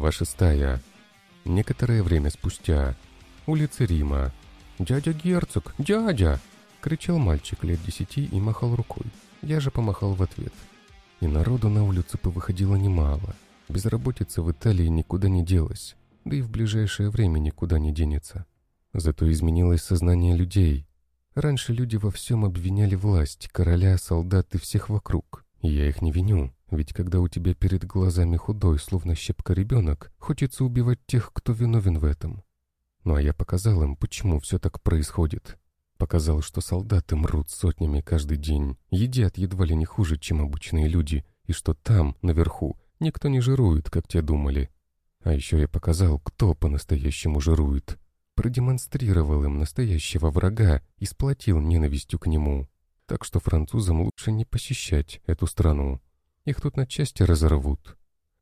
Глава шестая. Некоторое время спустя. Улица Рима. «Дядя Герцог! Дядя!» — кричал мальчик лет десяти и махал рукой. Я же помахал в ответ. И народу на улицу повыходило немало. Безработица в Италии никуда не делась, да и в ближайшее время никуда не денется. Зато изменилось сознание людей. Раньше люди во всем обвиняли власть, короля, солдат и всех вокруг. И я их не виню. Ведь когда у тебя перед глазами худой, словно щепка ребенок, хочется убивать тех, кто виновен в этом. Ну а я показал им, почему все так происходит. Показал, что солдаты мрут сотнями каждый день, едят едва ли не хуже, чем обычные люди, и что там, наверху, никто не жирует, как те думали. А еще я показал, кто по-настоящему жирует. Продемонстрировал им настоящего врага и сплотил ненавистью к нему. Так что французам лучше не посещать эту страну. Их тут на части разорвут.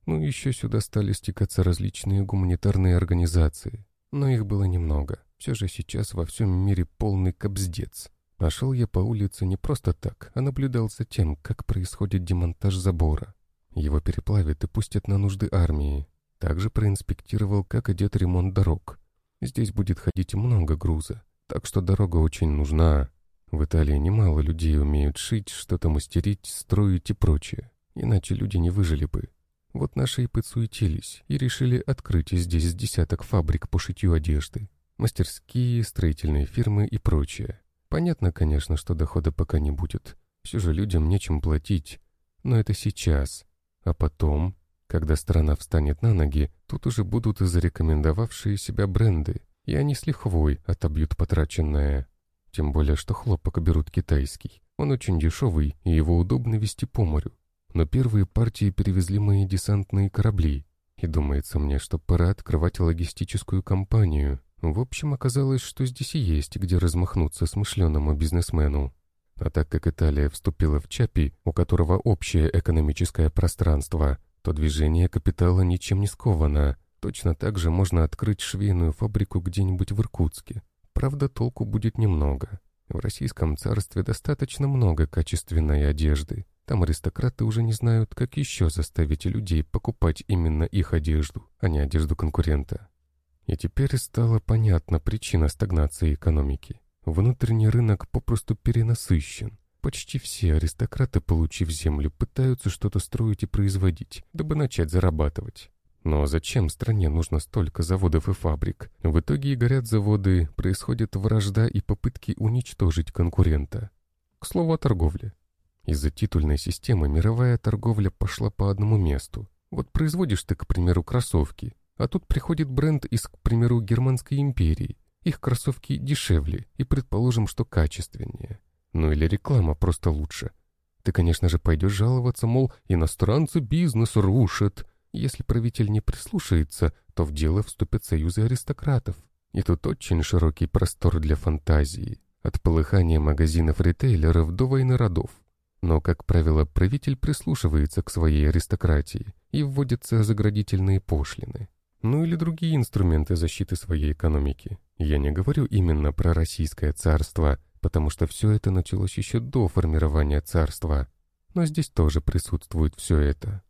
Ну, еще сюда стали стекаться различные гуманитарные организации. Но их было немного. Все же сейчас во всем мире полный кобздец. Пошел я по улице не просто так, а наблюдал за тем, как происходит демонтаж забора. Его переплавят и пустят на нужды армии. Также проинспектировал, как идет ремонт дорог. Здесь будет ходить много груза, так что дорога очень нужна. В Италии немало людей умеют шить, что-то мастерить, строить и прочее иначе люди не выжили бы. Вот наши и подсуетились и решили открыть здесь десяток фабрик по шитью одежды, мастерские, строительные фирмы и прочее. Понятно, конечно, что дохода пока не будет. Все же людям нечем платить. Но это сейчас. А потом, когда страна встанет на ноги, тут уже будут и зарекомендовавшие себя бренды, и они с лихвой отобьют потраченное. Тем более, что хлопок берут китайский. Он очень дешевый, и его удобно вести по морю но первые партии перевезли мои десантные корабли, и думается мне, что пора открывать логистическую компанию. В общем, оказалось, что здесь и есть, где размахнуться смышленному бизнесмену. А так как Италия вступила в ЧАПИ, у которого общее экономическое пространство, то движение капитала ничем не сковано. Точно так же можно открыть швейную фабрику где-нибудь в Иркутске. Правда, толку будет немного. В Российском царстве достаточно много качественной одежды, там аристократы уже не знают, как еще заставить людей покупать именно их одежду, а не одежду конкурента. И теперь стала понятна причина стагнации экономики. Внутренний рынок попросту перенасыщен. Почти все аристократы, получив землю, пытаются что-то строить и производить, дабы начать зарабатывать. Но зачем стране нужно столько заводов и фабрик? В итоге и горят заводы, происходит вражда и попытки уничтожить конкурента. К слову о торговле. Из-за титульной системы мировая торговля пошла по одному месту. Вот производишь ты, к примеру, кроссовки, а тут приходит бренд из, к примеру, Германской империи. Их кроссовки дешевле и, предположим, что качественнее. Ну или реклама просто лучше. Ты, конечно же, пойдешь жаловаться, мол, иностранцы бизнес рушат. Если правитель не прислушается, то в дело вступят союзы аристократов. И тут очень широкий простор для фантазии. От полыхания магазинов ритейлеров до войны родов. Но, как правило, правитель прислушивается к своей аристократии и вводятся заградительные пошлины. Ну или другие инструменты защиты своей экономики. Я не говорю именно про российское царство, потому что все это началось еще до формирования царства. Но здесь тоже присутствует все это.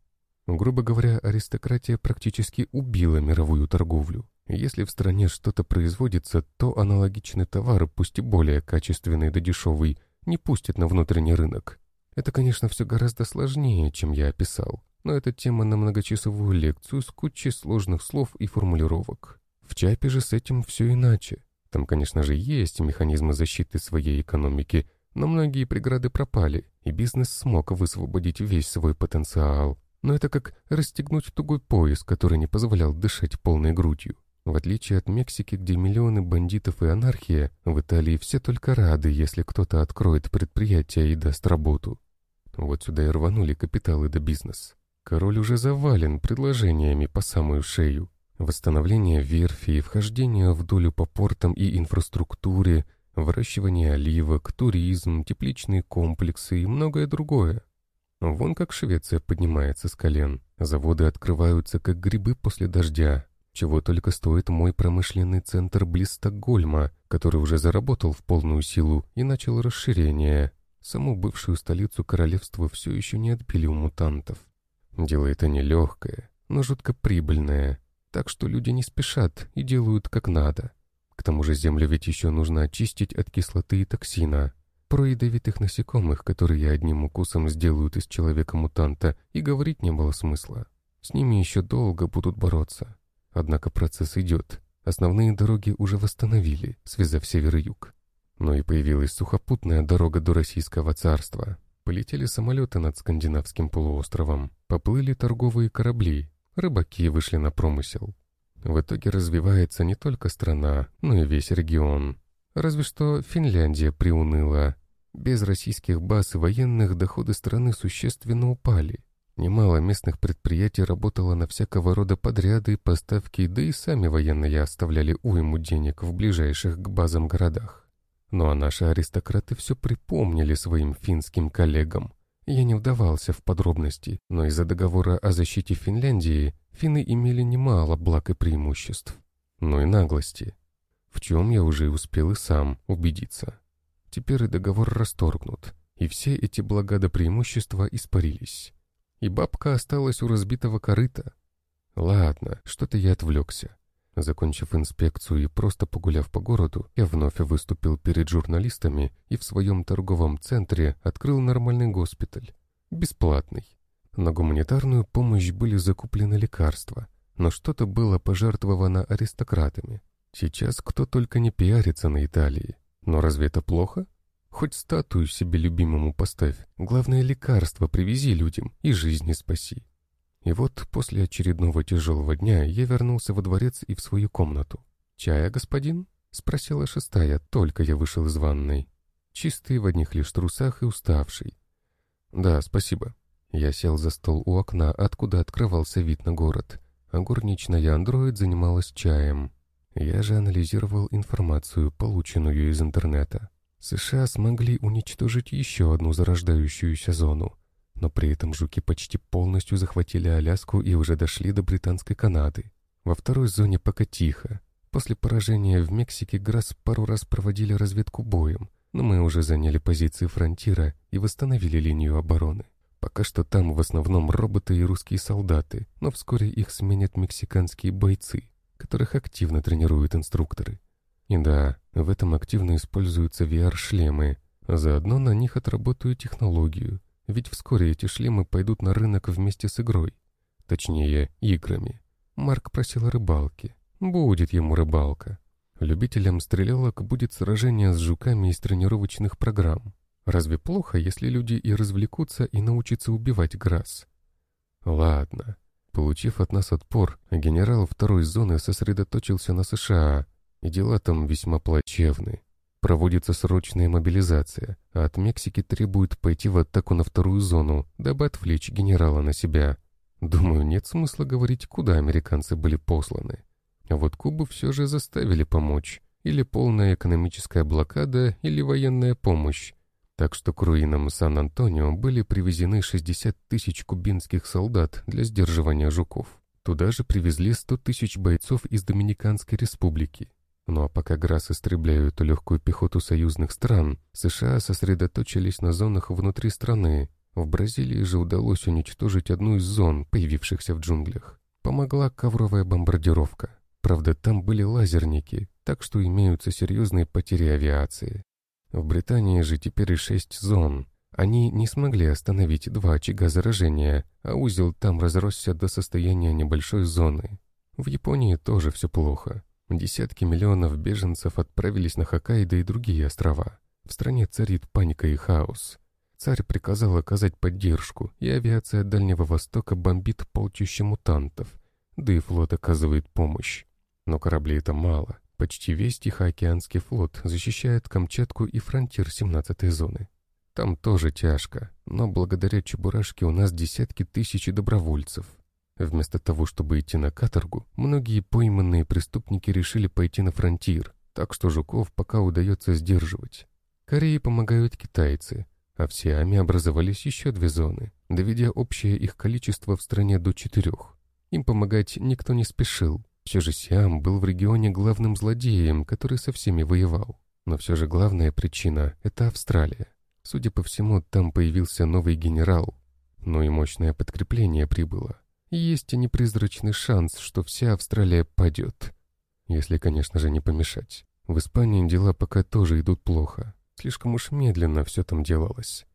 Грубо говоря, аристократия практически убила мировую торговлю. Если в стране что-то производится, то аналогичный товар, пусть и более качественный да дешевый, не пустят на внутренний рынок. Это, конечно, все гораздо сложнее, чем я описал, но это тема на многочасовую лекцию с кучей сложных слов и формулировок. В ЧАПе же с этим все иначе. Там, конечно же, есть механизмы защиты своей экономики, но многие преграды пропали, и бизнес смог высвободить весь свой потенциал. Но это как расстегнуть тугой пояс, который не позволял дышать полной грудью. В отличие от Мексики, где миллионы бандитов и анархия, в Италии все только рады, если кто-то откроет предприятие и даст работу. Вот сюда и рванули капиталы да бизнес. Король уже завален предложениями по самую шею. Восстановление верфи и вхождение в долю по портам и инфраструктуре, выращивание оливок, туризм, тепличные комплексы и многое другое. Вон как Швеция поднимается с колен. Заводы открываются, как грибы после дождя. Чего только стоит мой промышленный центр близ Стокгольма, который уже заработал в полную силу и начал расширение. Саму бывшую столицу королевства все еще не отбили у мутантов. Дело это нелегкое, но жутко прибыльное, так что люди не спешат и делают как надо. К тому же землю ведь еще нужно очистить от кислоты и токсина, про ядовитых насекомых, которые одним укусом сделают из человека-мутанта, и говорить не было смысла. С ними еще долго будут бороться. Однако процесс идет. Основные дороги уже восстановили, связав север и юг. Но и появилась сухопутная дорога до Российского царства. Полетели самолеты над Скандинавским полуостровом, поплыли торговые корабли, рыбаки вышли на промысел. В итоге развивается не только страна, но и весь регион. Разве что Финляндия приуныла. Без российских баз и военных доходы страны существенно упали. Немало местных предприятий работало на всякого рода подряды, поставки, да и сами военные оставляли уйму денег в ближайших к базам городах. Ну а наши аристократы все припомнили своим финским коллегам. Я не вдавался в подробности, но из-за договора о защите Финляндии финны имели немало благ и преимуществ. Ну и наглости. В чем я уже успел и сам убедиться. Теперь и договор расторгнут, и все эти блага до преимущества испарились и бабка осталась у разбитого корыта. Ладно, что-то я отвлекся. Закончив инспекцию и просто погуляв по городу, я вновь выступил перед журналистами и в своем торговом центре открыл нормальный госпиталь. Бесплатный. На гуманитарную помощь были закуплены лекарства, но что-то было пожертвовано аристократами. Сейчас кто только не пиарится на Италии. Но разве это плохо? Хоть статую себе любимому поставь. Главное, лекарство привези людям и жизни спаси. И вот после очередного тяжелого дня я вернулся во дворец и в свою комнату. «Чая, господин?» — спросила шестая, только я вышел из ванной. Чистый в одних лишь трусах и уставший. «Да, спасибо». Я сел за стол у окна, откуда открывался вид на город, а горничная андроид занималась чаем. Я же анализировал информацию, полученную из интернета. США смогли уничтожить еще одну зарождающуюся зону, но при этом жуки почти полностью захватили Аляску и уже дошли до Британской Канады. Во второй зоне пока тихо. После поражения в Мексике ГРАС пару раз проводили разведку боем, но мы уже заняли позиции фронтира и восстановили линию обороны. Пока что там в основном роботы и русские солдаты, но вскоре их сменят мексиканские бойцы, которых активно тренируют инструкторы. И да, в этом активно используются VR-шлемы, а заодно на них отработаю технологию, ведь вскоре эти шлемы пойдут на рынок вместе с игрой. Точнее, играми. Марк просил о рыбалке. Будет ему рыбалка. Любителям стрелялок будет сражение с жуками из тренировочных программ. Разве плохо, если люди и развлекутся, и научатся убивать грас? Ладно. Получив от нас отпор, генерал второй зоны сосредоточился на США, и дела там весьма плачевны. Проводится срочная мобилизация, а от Мексики требуют пойти в атаку на вторую зону, дабы отвлечь генерала на себя. Думаю, нет смысла говорить, куда американцы были посланы. А вот Кубу все же заставили помочь. Или полная экономическая блокада, или военная помощь. Так что к руинам Сан-Антонио были привезены 60 тысяч кубинских солдат для сдерживания жуков. Туда же привезли 100 тысяч бойцов из Доминиканской республики. Ну а пока ГРАС истребляют легкую пехоту союзных стран, США сосредоточились на зонах внутри страны. В Бразилии же удалось уничтожить одну из зон, появившихся в джунглях. Помогла ковровая бомбардировка. Правда, там были лазерники, так что имеются серьезные потери авиации. В Британии же теперь шесть зон. Они не смогли остановить два очага заражения, а узел там разросся до состояния небольшой зоны. В Японии тоже все плохо. Десятки миллионов беженцев отправились на Хоккайдо и другие острова. В стране царит паника и хаос. Царь приказал оказать поддержку, и авиация Дальнего Востока бомбит полчища мутантов, да и флот оказывает помощь. Но кораблей это мало. Почти весь Тихоокеанский флот защищает Камчатку и фронтир 17-й зоны. Там тоже тяжко, но благодаря Чебурашке у нас десятки тысяч добровольцев. Вместо того, чтобы идти на каторгу, многие пойманные преступники решили пойти на фронтир, так что жуков пока удается сдерживать. Корее помогают китайцы, а в Сиаме образовались еще две зоны, доведя общее их количество в стране до четырех. Им помогать никто не спешил. Все же Сиам был в регионе главным злодеем, который со всеми воевал. Но все же главная причина — это Австралия. Судя по всему, там появился новый генерал. Но и мощное подкрепление прибыло. Есть непризрачный шанс, что вся Австралия падет. Если, конечно же, не помешать. В Испании дела пока тоже идут плохо. Слишком уж медленно все там делалось.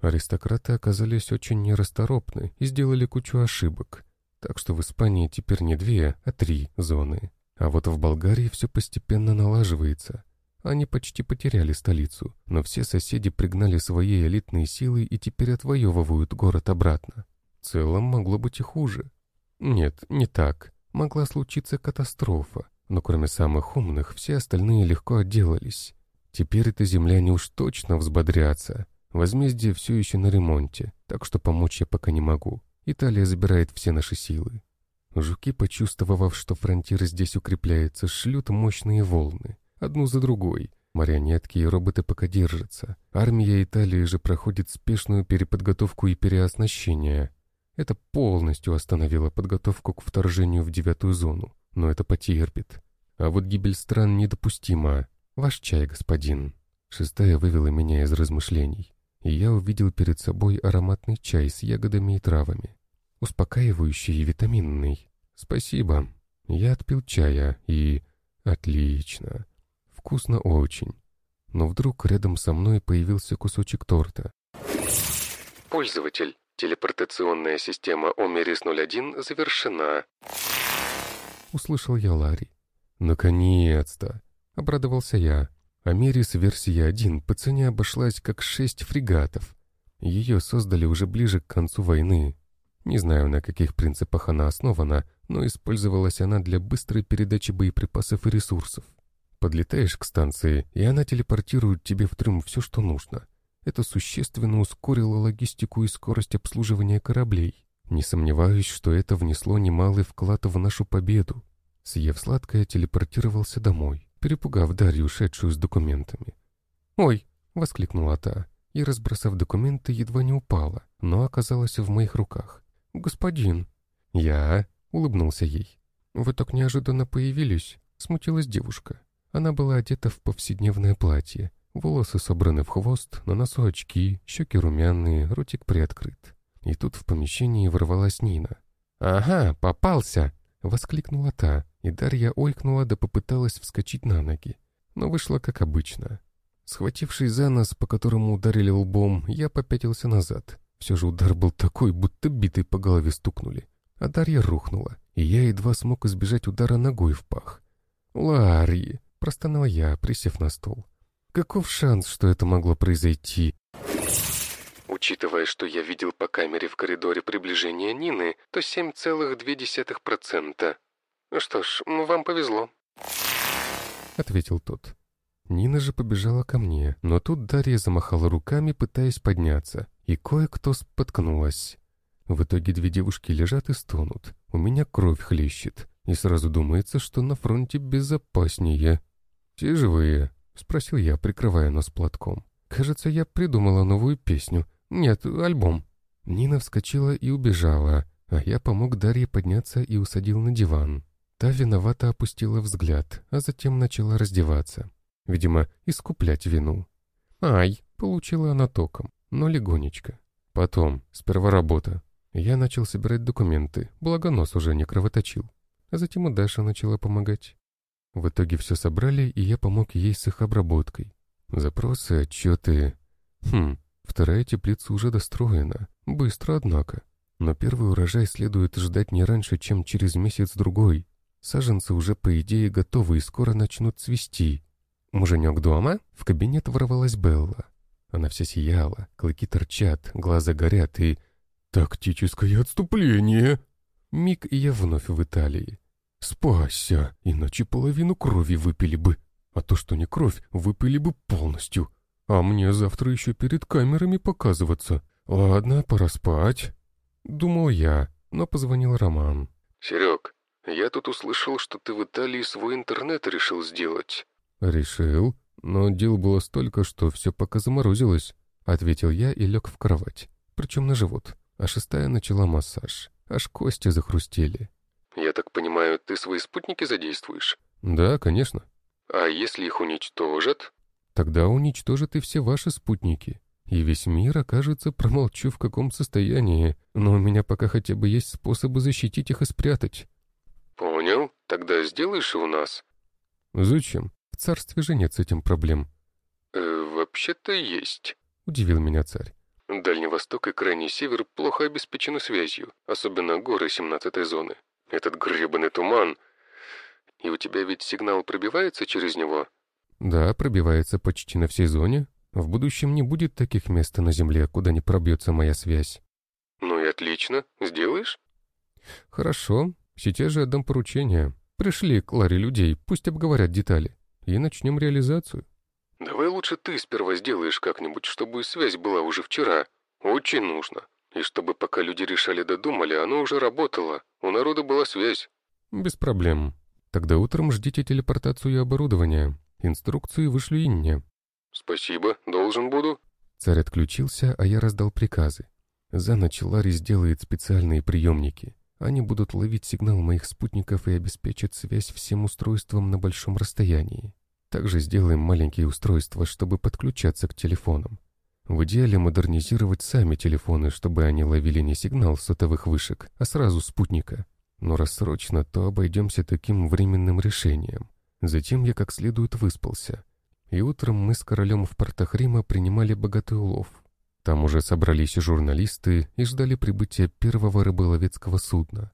Аристократы оказались очень нерасторопны и сделали кучу ошибок. Так что в Испании теперь не две, а три зоны. А вот в Болгарии все постепенно налаживается. Они почти потеряли столицу, но все соседи пригнали свои элитные силы и теперь отвоевывают город обратно. В целом могло быть и хуже. Нет, не так. Могла случиться катастрофа, но кроме самых умных, все остальные легко отделались. Теперь эта земляне уж точно взбодрятся. Возмездие все еще на ремонте, так что помочь я пока не могу. Италия забирает все наши силы. Жуки, почувствовав, что фронтир здесь укрепляется, шлют мощные волны, одну за другой. Марионетки и роботы пока держатся. Армия Италии же проходит спешную переподготовку и переоснащение. Это полностью остановило подготовку к вторжению в девятую зону, но это потерпит. А вот гибель стран недопустима. Ваш чай, господин. Шестая вывела меня из размышлений, и я увидел перед собой ароматный чай с ягодами и травами. Успокаивающий и витаминный. Спасибо. Я отпил чая и... Отлично. Вкусно очень. Но вдруг рядом со мной появился кусочек торта. Пользователь. Телепортационная система Омерис-01 завершена. Услышал я Ларри. Наконец-то! Обрадовался я. Америс версия 1 по цене обошлась как шесть фрегатов. Ее создали уже ближе к концу войны. Не знаю, на каких принципах она основана, но использовалась она для быстрой передачи боеприпасов и ресурсов. Подлетаешь к станции, и она телепортирует тебе в трюм все, что нужно. Это существенно ускорило логистику и скорость обслуживания кораблей. Не сомневаюсь, что это внесло немалый вклад в нашу победу. Съев сладкое, телепортировался домой, перепугав Дарью, ушедшую с документами. «Ой!» — воскликнула та, и, разбросав документы, едва не упала, но оказалась в моих руках. «Господин!» «Я?» — улыбнулся ей. «Вы так неожиданно появились», — смутилась девушка. Она была одета в повседневное платье, Волосы собраны в хвост, на носу очки, щеки румяные, ротик приоткрыт. И тут в помещении ворвалась Нина. «Ага, попался!» — воскликнула та, и Дарья ойкнула да попыталась вскочить на ноги. Но вышло как обычно. Схватившись за нос, по которому ударили лбом, я попятился назад. Все же удар был такой, будто битой по голове стукнули. А Дарья рухнула, и я едва смог избежать удара ногой в пах. «Ларри!» — простонал я, присев на стол. Каков шанс, что это могло произойти? Учитывая, что я видел по камере в коридоре приближения Нины, то 7,2%. Что ж, вам повезло. Ответил тот. Нина же побежала ко мне, но тут Дарья замахала руками, пытаясь подняться, и кое-кто споткнулась. В итоге две девушки лежат и стонут. У меня кровь хлещет, и сразу думается, что на фронте безопаснее. Все живые, — спросил я, прикрывая нос платком. «Кажется, я придумала новую песню. Нет, альбом». Нина вскочила и убежала, а я помог Дарье подняться и усадил на диван. Та виновато опустила взгляд, а затем начала раздеваться. Видимо, искуплять вину. «Ай!» — получила она током, но легонечко. Потом, сперва работа. Я начал собирать документы, благо нос уже не кровоточил. А затем и Даша начала помогать. В итоге все собрали, и я помог ей с их обработкой. Запросы, отчеты... Хм, вторая теплица уже достроена. Быстро, однако. Но первый урожай следует ждать не раньше, чем через месяц-другой. Саженцы уже, по идее, готовы и скоро начнут цвести. «Муженек дома?» В кабинет ворвалась Белла. Она вся сияла, клыки торчат, глаза горят и... «Тактическое отступление!» Миг, и я вновь в Италии. Спасся, иначе половину крови выпили бы. А то, что не кровь, выпили бы полностью. А мне завтра еще перед камерами показываться. Ладно, пора спать. Думал я, но позвонил Роман. Серег, я тут услышал, что ты в Италии свой интернет решил сделать. Решил, но дел было столько, что все пока заморозилось. Ответил я и лег в кровать, причем на живот. А шестая начала массаж. Аж кости захрустели. Я так понимаю, ты свои спутники задействуешь? Да, конечно. А если их уничтожат? Тогда уничтожат и все ваши спутники. и весь мир окажется, промолчу в каком состоянии, но у меня пока хотя бы есть способы защитить их и спрятать». «Понял. Тогда сделаешь и у нас». «Зачем? В царстве же нет с этим проблем». «Э, «Вообще-то есть», — удивил меня царь. Дальний Восток и Крайний Север плохо обеспечены связью, особенно горы 17-й зоны. Этот гребаный туман. И у тебя ведь сигнал пробивается через него? Да, пробивается почти на всей зоне. В будущем не будет таких мест на Земле, куда не пробьется моя связь. Ну и отлично. Сделаешь? Хорошо. Сейчас же отдам поручение. Пришли к Ларе людей, пусть обговорят детали. И начнем реализацию. Давай лучше ты сперва сделаешь как-нибудь, чтобы связь была уже вчера. Очень нужно. И чтобы пока люди решали додумали, оно уже работало. У народа была связь. Без проблем. Тогда утром ждите телепортацию и оборудование. Инструкции вышли и мне. Спасибо, должен буду. Царь отключился, а я раздал приказы. За ночь Ларри сделает специальные приемники. Они будут ловить сигнал моих спутников и обеспечат связь всем устройствам на большом расстоянии. Также сделаем маленькие устройства, чтобы подключаться к телефонам. В идеале модернизировать сами телефоны, чтобы они ловили не сигнал сотовых вышек, а сразу спутника. Но рассрочно, то обойдемся таким временным решением. Затем я как следует выспался. И утром мы с королем в портах Рима принимали богатый улов. Там уже собрались журналисты и ждали прибытия первого рыболовецкого судна.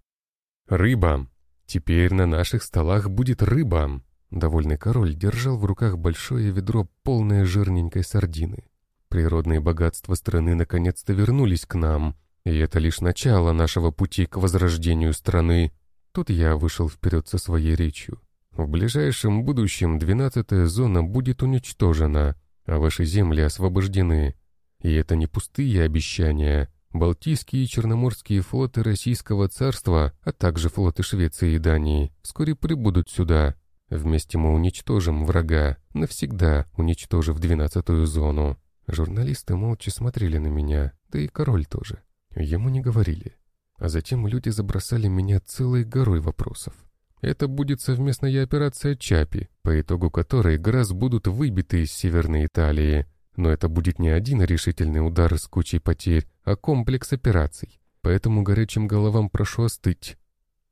«Рыба! Теперь на наших столах будет рыба!» Довольный король держал в руках большое ведро, полное жирненькой сардины. Природные богатства страны наконец-то вернулись к нам, и это лишь начало нашего пути к возрождению страны. Тут я вышел вперед со своей речью. В ближайшем будущем двенадцатая зона будет уничтожена, а ваши земли освобождены. И это не пустые обещания. Балтийские и Черноморские флоты Российского царства, а также флоты Швеции и Дании, вскоре прибудут сюда, Вместе мы уничтожим врага, навсегда уничтожив двенадцатую зону. Журналисты молча смотрели на меня, да и король тоже. Ему не говорили. А затем люди забросали меня целой горой вопросов. Это будет совместная операция Чапи, по итогу которой Грас будут выбиты из Северной Италии. Но это будет не один решительный удар с кучей потерь, а комплекс операций. Поэтому горячим головам прошу остыть.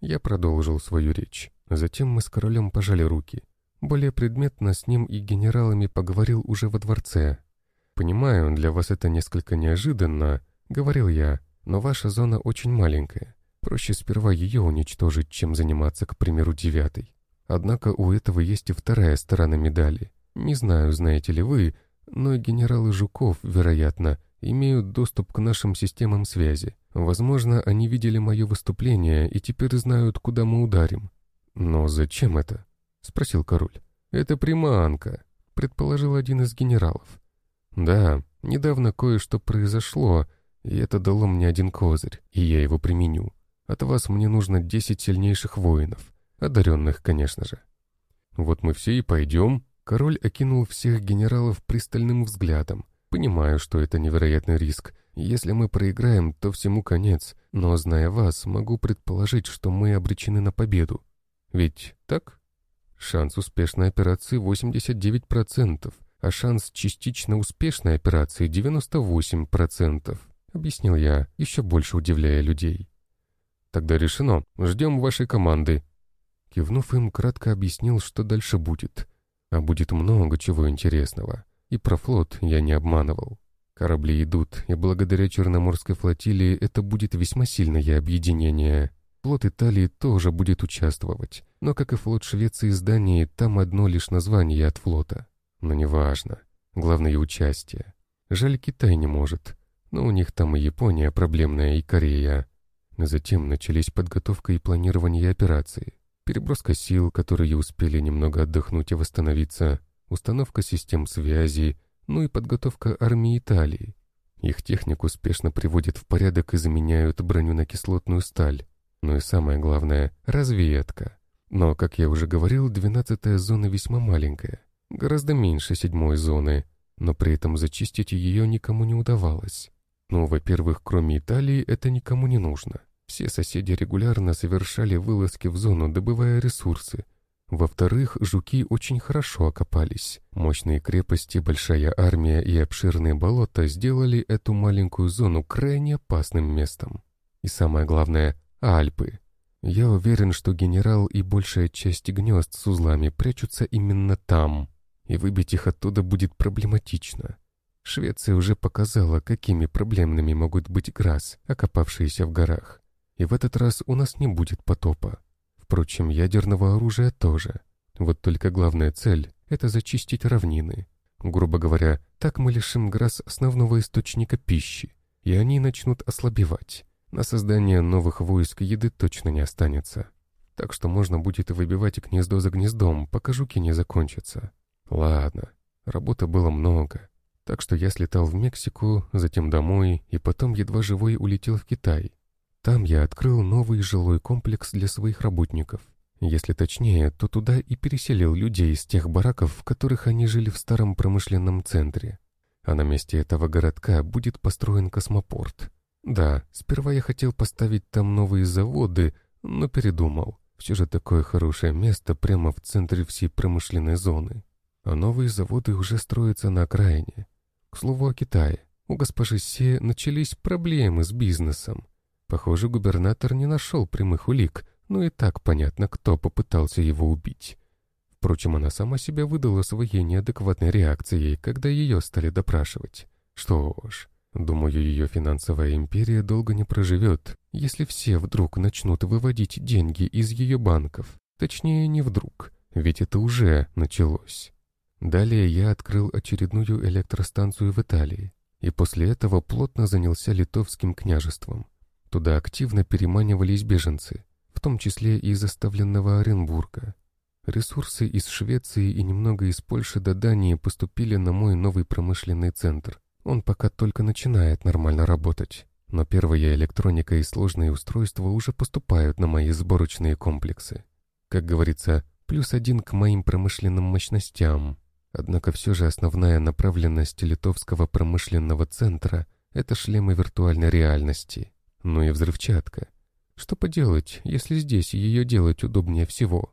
Я продолжил свою речь. Затем мы с королем пожали руки. Более предметно с ним и генералами поговорил уже во дворце. «Понимаю, для вас это несколько неожиданно», — говорил я, «но ваша зона очень маленькая. Проще сперва ее уничтожить, чем заниматься, к примеру, девятой. Однако у этого есть и вторая сторона медали. Не знаю, знаете ли вы, но генералы Жуков, вероятно, имеют доступ к нашим системам связи. Возможно, они видели мое выступление и теперь знают, куда мы ударим. «Но зачем это?» — спросил король. «Это приманка», — предположил один из генералов. «Да, недавно кое-что произошло, и это дало мне один козырь, и я его применю. От вас мне нужно десять сильнейших воинов, одаренных, конечно же». «Вот мы все и пойдем», — король окинул всех генералов пристальным взглядом. «Понимаю, что это невероятный риск. Если мы проиграем, то всему конец, но, зная вас, могу предположить, что мы обречены на победу. Ведь так? Шанс успешной операции 89%, а шанс частично успешной операции 98%, объяснил я, еще больше удивляя людей. Тогда решено, ждем вашей команды. Кивнув им, кратко объяснил, что дальше будет. А будет много чего интересного. И про флот я не обманывал. Корабли идут, и благодаря Черноморской флотилии это будет весьма сильное объединение. Флот Италии тоже будет участвовать, но, как и флот Швеции и Дании, там одно лишь название от флота. Но неважно. Главное — участие. Жаль, Китай не может. Но у них там и Япония проблемная, и Корея. Затем начались подготовка и планирование операции. Переброска сил, которые успели немного отдохнуть и восстановиться, установка систем связи, ну и подготовка армии Италии. Их технику успешно приводят в порядок и заменяют броню на кислотную сталь. Ну и самое главное — разведка. Но, как я уже говорил, двенадцатая зона весьма маленькая, гораздо меньше седьмой зоны, но при этом зачистить ее никому не удавалось. Ну, во-первых, кроме Италии, это никому не нужно. Все соседи регулярно совершали вылазки в зону, добывая ресурсы. Во-вторых, жуки очень хорошо окопались. Мощные крепости, большая армия и обширные болота сделали эту маленькую зону крайне опасным местом. И самое главное — Альпы. Я уверен, что генерал и большая часть гнезд с узлами прячутся именно там, и выбить их оттуда будет проблематично. Швеция уже показала, какими проблемными могут быть грас, окопавшиеся в горах. И в этот раз у нас не будет потопа. Впрочем, ядерного оружия тоже. Вот только главная цель — это зачистить равнины. Грубо говоря, так мы лишим Грас основного источника пищи, и они начнут ослабевать. На создание новых войск еды точно не останется. Так что можно будет выбивать гнездо за гнездом, пока жуки не закончатся. Ладно, работы было много. Так что я слетал в Мексику, затем домой, и потом едва живой улетел в Китай. Там я открыл новый жилой комплекс для своих работников. Если точнее, то туда и переселил людей из тех бараков, в которых они жили в старом промышленном центре. А на месте этого городка будет построен космопорт. Да, сперва я хотел поставить там новые заводы, но передумал. Все же такое хорошее место прямо в центре всей промышленной зоны. А новые заводы уже строятся на окраине. К слову о Китае. У госпожи Се начались проблемы с бизнесом. Похоже, губернатор не нашел прямых улик, но и так понятно, кто попытался его убить. Впрочем, она сама себя выдала своей неадекватной реакцией, когда ее стали допрашивать. Что ж, думаю, ее финансовая империя долго не проживет, если все вдруг начнут выводить деньги из ее банков. Точнее, не вдруг, ведь это уже началось. Далее я открыл очередную электростанцию в Италии, и после этого плотно занялся литовским княжеством. Туда активно переманивались беженцы, в том числе и из оставленного Оренбурга. Ресурсы из Швеции и немного из Польши до Дании поступили на мой новый промышленный центр. Он пока только начинает нормально работать. Но первая электроника и сложные устройства уже поступают на мои сборочные комплексы. Как говорится, плюс один к моим промышленным мощностям. Однако все же основная направленность литовского промышленного центра — это шлемы виртуальной реальности но и взрывчатка. Что поделать, если здесь ее делать удобнее всего?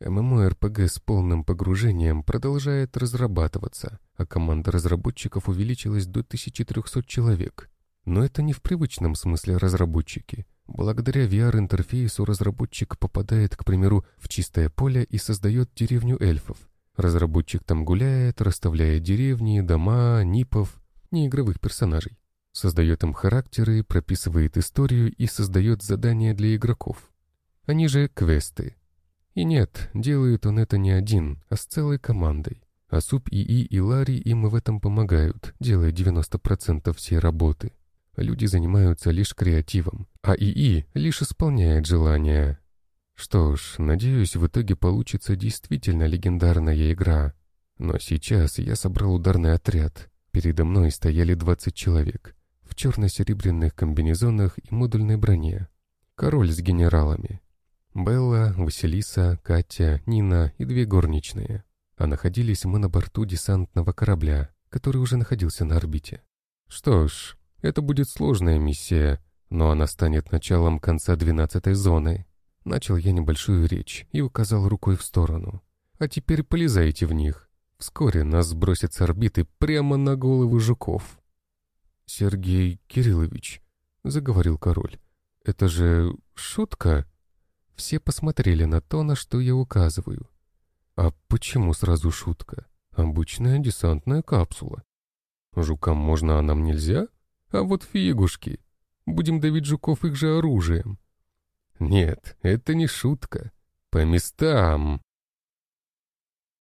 ММО-РПГ с полным погружением продолжает разрабатываться, а команда разработчиков увеличилась до 1300 человек. Но это не в привычном смысле разработчики. Благодаря VR-интерфейсу разработчик попадает, к примеру, в чистое поле и создает деревню эльфов. Разработчик там гуляет, расставляет деревни, дома, нипов, неигровых персонажей создает им характеры, прописывает историю и создает задания для игроков. Они же квесты. И нет, делает он это не один, а с целой командой. А Суп ИИ и Ларри им в этом помогают, делая 90% всей работы. Люди занимаются лишь креативом, а ИИ лишь исполняет желания. Что ж, надеюсь, в итоге получится действительно легендарная игра. Но сейчас я собрал ударный отряд. Передо мной стояли 20 человек в черно-серебряных комбинезонах и модульной броне. Король с генералами. Белла, Василиса, Катя, Нина и две горничные. А находились мы на борту десантного корабля, который уже находился на орбите. Что ж, это будет сложная миссия, но она станет началом конца двенадцатой зоны. Начал я небольшую речь и указал рукой в сторону. А теперь полезайте в них. Вскоре нас сбросят с орбиты прямо на головы жуков. «Сергей Кириллович», — заговорил король, — «это же шутка?» Все посмотрели на то, на что я указываю. «А почему сразу шутка? Обычная десантная капсула. Жукам можно, а нам нельзя? А вот фигушки. Будем давить жуков их же оружием». «Нет, это не шутка. По местам!»